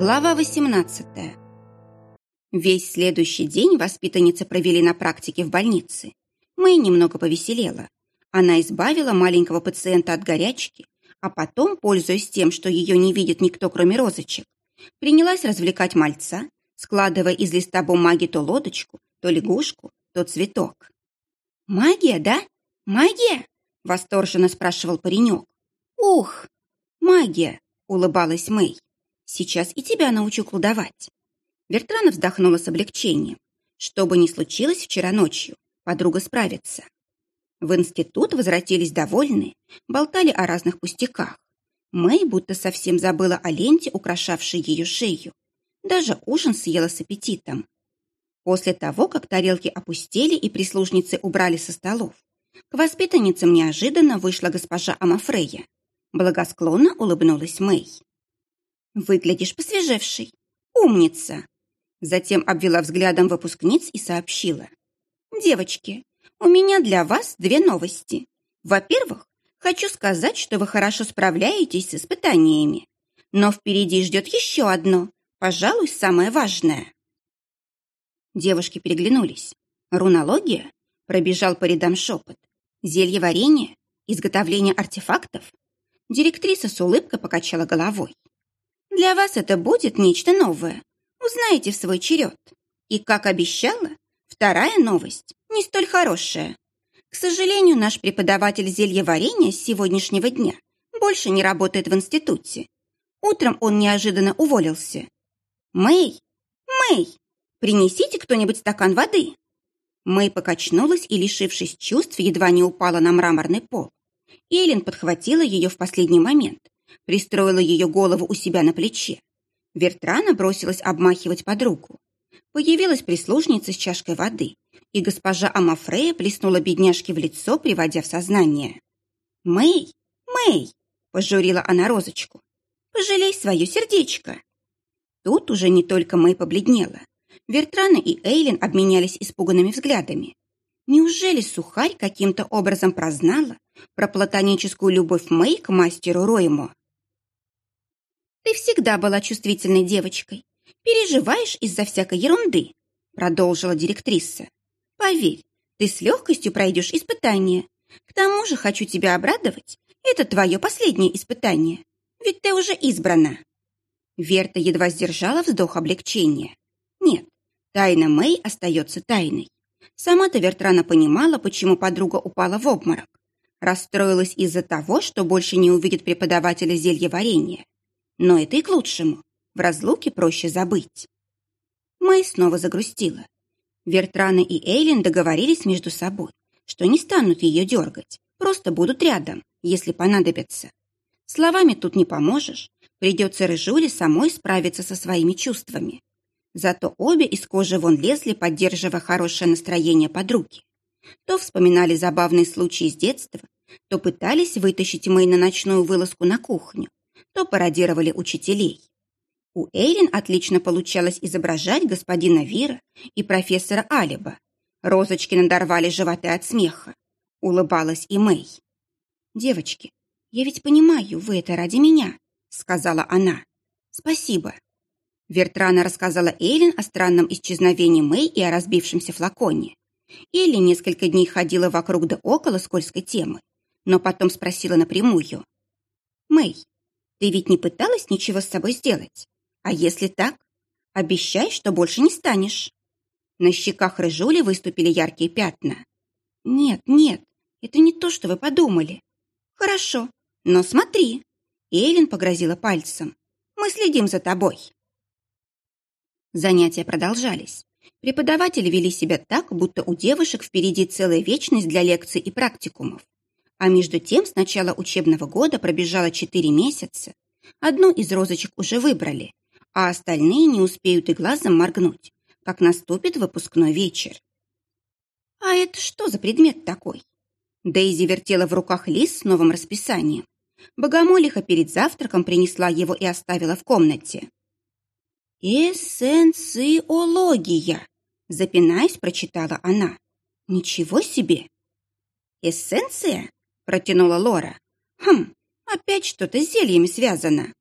Глава 18. Весь следующий день воспитанницы провели на практике в больнице. Мэй немного повеселела. Она избавила маленького пациента от горячки, а потом, пользуясь тем, что ее не видит никто, кроме розочек, принялась развлекать мальца, складывая из листа бумаги то лодочку, то лягушку, то цветок. «Магия, да? Магия?» — восторженно спрашивал паренек. «Ух! Магия!» — улыбалась Мэй. Сейчас и тебя научу колдовать». Вертрана вздохнула с облегчением. Что бы ни случилось вчера ночью, подруга справится. В институт возвратились довольные, болтали о разных пустяках. Мэй будто совсем забыла о ленте, украшавшей ее шею. Даже ужин съела с аппетитом. После того, как тарелки опустили и прислужницы убрали со столов, к воспитанницам неожиданно вышла госпожа Амафрея. Благосклонно улыбнулась Мэй. Выглядишь посвежевшей. Умница!» Затем обвела взглядом выпускниц и сообщила. «Девочки, у меня для вас две новости. Во-первых, хочу сказать, что вы хорошо справляетесь с испытаниями. Но впереди ждет еще одно, пожалуй, самое важное». Девушки переглянулись. Рунология? Пробежал по рядам шепот. Зелье варенье? Изготовление артефактов? Директриса с улыбкой покачала головой. Для вас это будет нечто новое. Узнаете в свой черед. И, как обещала, вторая новость не столь хорошая. К сожалению, наш преподаватель зельеварения с сегодняшнего дня больше не работает в институте. Утром он неожиданно уволился. «Мэй! Мэй! Принесите кто-нибудь стакан воды!» Мэй покачнулась и, лишившись чувств, едва не упала на мраморный пол. Эллен подхватила ее в последний момент, пристроила ее голову у себя на плече. Вертрана бросилась обмахивать подругу. Появилась прислужница с чашкой воды, и госпожа Амафрея плеснула бедняжке в лицо, приводя в сознание. «Мэй, Мэй!» – пожурила она розочку. «Пожалей свое сердечко!» Тут уже не только Мэй побледнела. Вертрана и Эйлин обменялись испуганными взглядами. Неужели Сухарь каким-то образом прознала про платоническую любовь Мэй к мастеру Роймо? Ты всегда была чувствительной девочкой. Переживаешь из-за всякой ерунды, продолжила директриса. Поверь, ты с легкостью пройдешь испытание. К тому же хочу тебя обрадовать. Это твое последнее испытание. Ведь ты уже избрана. Верта едва сдержала вздох облегчения. Нет, тайна Мэй остается тайной. Сама-то Вертрана понимала, почему подруга упала в обморок. Расстроилась из-за того, что больше не увидит преподавателя зелья варенья. Но это и к лучшему. В разлуке проще забыть. Мэй снова загрустила. Вертрана и Эйлин договорились между собой, что не станут ее дергать, просто будут рядом, если понадобится. Словами тут не поможешь, придется Рыжуле самой справиться со своими чувствами. Зато обе из кожи вон лезли, поддерживая хорошее настроение подруги. То вспоминали забавные случаи из детства, то пытались вытащить Мэй на ночную вылазку на кухню, то пародировали учителей. У Эйлин отлично получалось изображать господина Вира и профессора Алиба. Розочки надорвали животы от смеха. Улыбалась и Мэй. «Девочки, я ведь понимаю, вы это ради меня», — сказала она. «Спасибо». Вертрана рассказала Эйлин о странном исчезновении Мэй и о разбившемся флаконе. Элли несколько дней ходила вокруг да около скользкой темы, но потом спросила напрямую. «Мэй, ты ведь не пыталась ничего с собой сделать? А если так, обещай, что больше не станешь». На щеках Рыжули выступили яркие пятна. «Нет, нет, это не то, что вы подумали». «Хорошо, но смотри». Эйлин погрозила пальцем. «Мы следим за тобой». Занятия продолжались. Преподаватели вели себя так, будто у девушек впереди целая вечность для лекций и практикумов. А между тем с начала учебного года пробежало четыре месяца. Одну из розочек уже выбрали, а остальные не успеют и глазом моргнуть, как наступит выпускной вечер. «А это что за предмет такой?» Дейзи вертела в руках лист с новым расписанием. Богомолиха перед завтраком принесла его и оставила в комнате. «Эссенциология», — запинаясь, прочитала она. «Ничего себе!» «Эссенция?» Протянула Лора. Хм, опять что-то с зельями связано.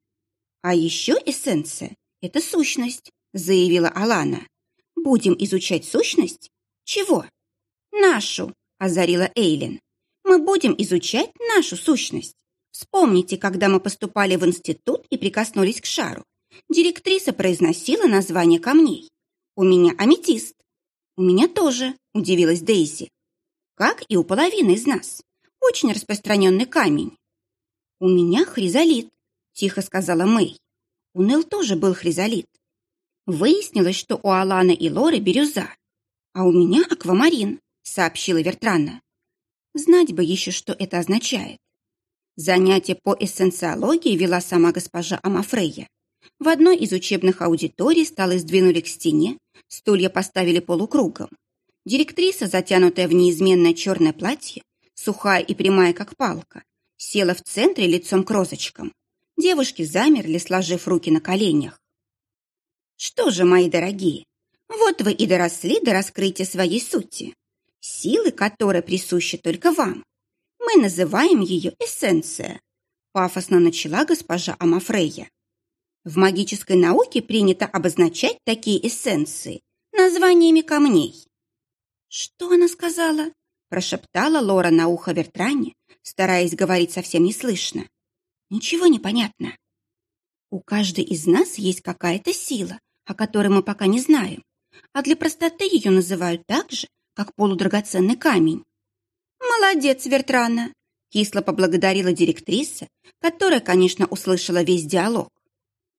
А еще эссенция Это сущность, заявила Алана. Будем изучать сущность? Чего? Нашу, озарила Эйлин. Мы будем изучать нашу сущность. Вспомните, когда мы поступали в институт и прикоснулись к шару. Директриса произносила название камней. У меня аметист. У меня тоже, удивилась Дейзи. Как и у половины из нас. Очень распространенный камень. У меня хризолит, тихо сказала Мэй. У Нел тоже был хризолит. Выяснилось, что у Аланы и Лоры бирюза. А у меня аквамарин, сообщила Вертрана. Знать бы еще, что это означает. Занятие по эссенциологии вела сама госпожа Амафрея. В одной из учебных аудиторий столы сдвинули к стене, стулья поставили полукругом. Директриса, затянутая в неизменное черное платье, сухая и прямая, как палка, села в центре лицом к розочкам. Девушки замерли, сложив руки на коленях. Что же, мои дорогие, вот вы и доросли до раскрытия своей сути, силы, которая присуща только вам. Мы называем ее эссенция», — пафосно начала госпожа Амафрея. В магической науке принято обозначать такие эссенции названиями камней. «Что она сказала?» – прошептала Лора на ухо Вертране, стараясь говорить совсем неслышно. «Ничего не понятно. У каждой из нас есть какая-то сила, о которой мы пока не знаем, а для простоты ее называют так же, как полудрагоценный камень. «Молодец, Вертрана!» — кисло поблагодарила директриса, которая, конечно, услышала весь диалог.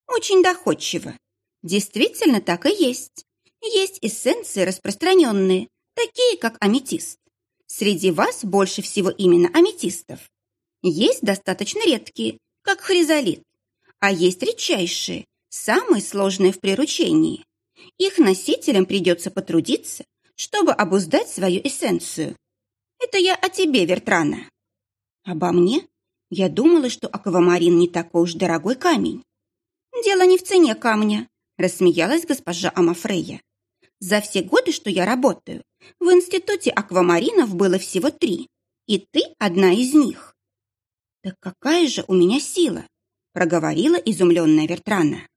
«Очень доходчиво. Действительно так и есть. Есть эссенции распространенные, такие как аметист. Среди вас больше всего именно аметистов. Есть достаточно редкие, как хризолит, а есть редчайшие, самые сложные в приручении. Их носителям придется потрудиться, чтобы обуздать свою эссенцию. Это я о тебе, Вертрана. Обо мне? Я думала, что аквамарин не такой уж дорогой камень. Дело не в цене камня, рассмеялась госпожа Амафрея. За все годы, что я работаю, в институте аквамаринов было всего три, и ты одна из них. Так какая же у меня сила? проговорила изумленная Вертрана.